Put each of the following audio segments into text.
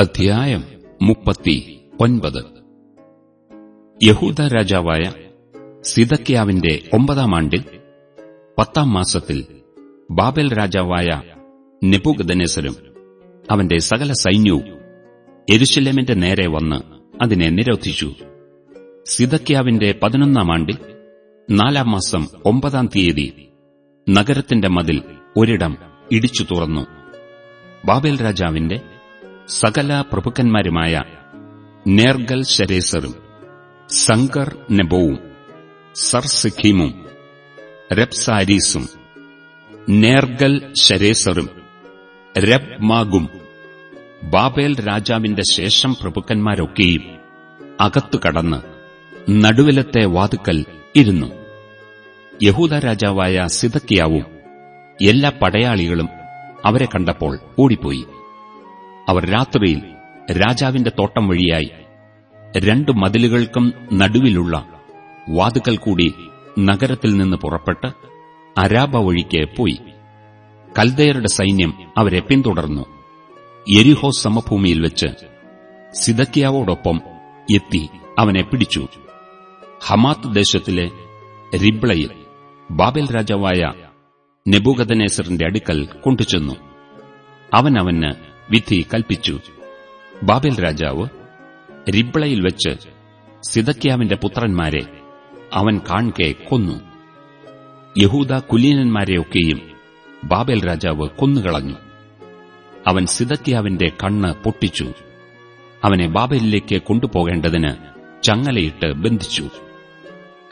അധ്യായം മുപ്പത്തി ഒൻപത്. യഹൂദ രാജാവായ സിതക്യാവിന്റെ ഒമ്പതാം ആണ്ടിൽ പത്താം മാസത്തിൽ ബാബേൽ രാജാവായ നെബുഗദനേസരും അവന്റെ സകല സൈന്യവും എരുശലേമിന്റെ നേരെ വന്ന് അതിനെ നിരോധിച്ചു. സിതക്യാവിന്റെ പതിനൊന്നാം ആണ്ടിൽ നാലാം മാസം ഒമ്പതാം തീയതി നഗരത്തിന്റെ മതിൽ ഒരിടം ഇടിച്ചു തുറന്നു. ബാബേൽ രാജാവിന്റെ സകല പ്രഭുക്കന്മാരുമായ നേർഗൽ ശരേസറും സങ്കർ നെബോവും സർസിഖീമും രബ്സാരീസും നേർഗൽ ശരേസറും രബ് മാഗും ബാബേൽ രാജാവിന്റെ ശേഷം പ്രഭുക്കന്മാരൊക്കെയും അകത്തു കടന്ന് നടുവിലത്തെ വാതുക്കൽ ഇരുന്നു. യഹൂദ രാജാവായ സിദക്കിയാവും എല്ലാ പടയാളികളും അവരെ കണ്ടപ്പോൾ ഓടിപ്പോയി. അവർ രാത്രിയിൽ രാജാവിന്റെ തോട്ടം വഴിയായി രണ്ടു മതിലുകൾക്കും നടുവിലുള്ള വാതുക്കൽ കൂടി നഗരത്തിൽ നിന്ന് പുറപ്പെട്ട് അരാബ വഴിക്ക് പോയി. കൽദയരുടെ സൈന്യം അവരെ പിന്തുടർന്നു. എരിഹോ സമഭൂമിയിൽ വെച്ച് സിദക്കിയാവോടൊപ്പം എത്തി അവനെ പിടിച്ചു. ഹമാത്ത് ദേശത്തിലെ റിബ്ളയിൽ ബാബേൽ രാജാവായ നെബൂഗദനേസറിന്റെ അടുക്കൽ കൊണ്ടുചെന്നു. അവൻ അവന് വിധി കൽപ്പിച്ചു. ബാബേൽ രാജാവ് റിബ്ളയിൽ വെച്ച് സിദക്യാവിന്റെ പുത്രന്മാരെ അവൻ കാൺകെ കൊന്നു. യഹൂദ കുലീനന്മാരെയൊക്കെയും ബാബേൽ രാജാവ് കൊന്നുകളഞ്ഞു. അവൻ സിദക്യാവിന്റെ കണ്ണ് പൊട്ടിച്ചു. അവനെ ബാബേലിലേക്ക് കൊണ്ടുപോകേണ്ടതിന് ചങ്ങലയിട്ട് ബന്ധിച്ചു.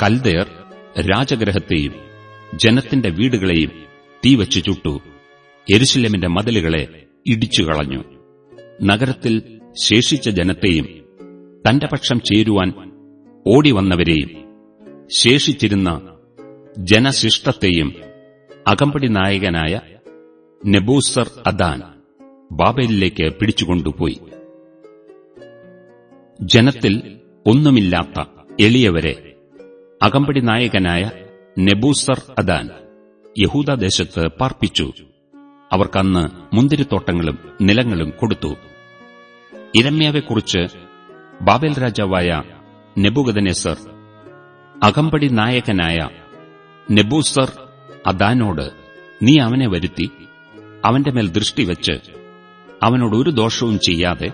കൽദേർ രാജഗ്രഹത്തെയും ജനത്തിന്റെ വീടുകളെയും തീവച്ചു ചുട്ടു. എരുശിലമിന്റെ മതിലുകളെ ഇടിച്ചുകളഞ്ഞു. നഗരത്തിൽ ശേഷിച്ച ജനത്തെയും തന്റെ പക്ഷം ചേരുവാൻ ഓടിവന്നവരെയും ശേഷിച്ചിരുന്ന ജനശിഷ്ടത്തെയും അകമ്പടി നായകനായ നെബൂസർ അദാൻ ബാബേലിലേക്ക് പിടിച്ചുകൊണ്ടുപോയി. ജനത്തിൽ ഒന്നുമില്ലാത്ത എളിയവരെ അകമ്പടി നായകനായ നെബൂസർ അദാൻ യഹൂദദേശത്ത് പാർപ്പിച്ചു. അവർക്കന്ന് മുന്തിരിത്തോട്ടങ്ങളും നിലങ്ങളും കൊടുത്തു. ഇരമ്യാവെക്കുറിച്ച് ബാബേൽ രാജാവായ നെബുഗദനേസർ അകമ്പടി നായകനായ നെബൂസർ അദാനോട് നീ അവനെ വരുത്തി അവന്റെ മേൽ ദൃഷ്ടിവെച്ച് അവനോട് ഒരു ദോഷവും ചെയ്യാതെ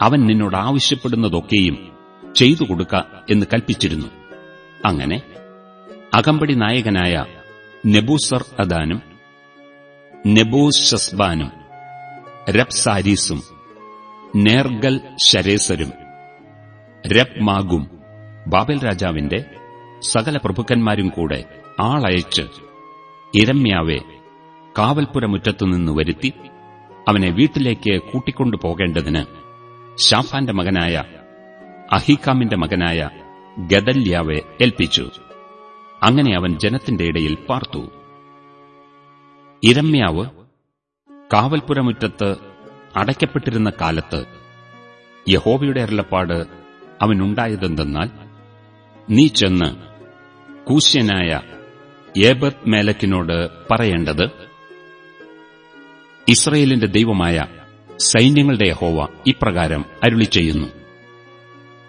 അവൻ നിന്നോട് ആവശ്യപ്പെടുന്നതൊക്കെയും ചെയ്തു കൊടുക്ക എന്ന് കൽപ്പിച്ചിരുന്നു. അങ്ങനെ അകമ്പടി നായകനായ നെബൂസർ അദാനും നെബൂഷസ്ബാനും രബ്സാരീസും നേർഗൽ ശരേസരും രബ് മാഗും ബാബേൽ രാജാവിന്റെ സകല പ്രഭുക്കന്മാരും കൂടെ ആളയച്ച് ഇരമ്യാവെ കാവൽപുരമുറ്റത്തുനിന്ന് വരുത്തി അവനെ വീട്ടിലേക്ക് കൂട്ടിക്കൊണ്ടു പോകേണ്ടതിന് ഷാഫാന്റെ മകനായ അഹിക്കാമിന്റെ മകനായ ഗദല്യാവെ ഏൽപ്പിച്ചു. അങ്ങനെ അവൻ ജനത്തിന്റെ ഇടയിൽ പാർത്തു. ഇരമ്യാവ് കാവൽപുരമുറ്റത്ത് അടയ്ക്കപ്പെട്ടിരുന്ന കാലത്ത് യഹോവയുടെ അരുളപ്പാട് അവനുണ്ടായതെന്തെന്നാൽ നീ ചെന്ന് കൂശ്യനായ ഏബത് മേലക്കിനോട് പറയേണ്ടത് ഇസ്രയേലിന്റെ ദൈവമായ സൈന്യങ്ങളുടെ യഹോവ ഇപ്രകാരം അരുളി ചെയ്യുന്നു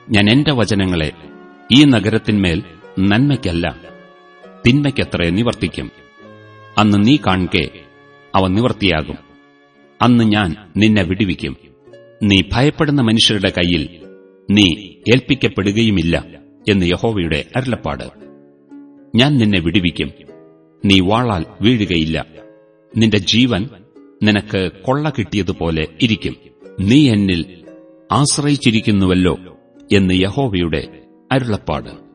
ഞാൻ എന്റെ വചനങ്ങളെ ഈ നഗരത്തിന്മേൽ നന്മയ്ക്കല്ല തിന്മയ്ക്കത്രേ നിവർത്തിക്കും. അന്ന് നീ കാൺകെ അവ നിവർത്തിയാകും. അന്ന് ഞാൻ നിന്നെ വിടുവിക്കും. നീ ഭയപ്പെടുന്ന മനുഷ്യരുടെ കയ്യിൽ നീ ഏൽപ്പിക്കപ്പെടുകയുമില്ല എന്ന് യഹോവയുടെ അരുളപ്പാട്. ഞാൻ നിന്നെ വിടുവിക്കും. നീ വാളാൽ വീഴുകയില്ല. നിന്റെ ജീവൻ നിനക്ക് കൊള്ള കിട്ടിയതുപോലെ ഇരിക്കും. നീ എന്നിൽ ആശ്രയിച്ചിരിക്കുന്നുവല്ലോ എന്ന് യഹോവയുടെ അരുളപ്പാട്.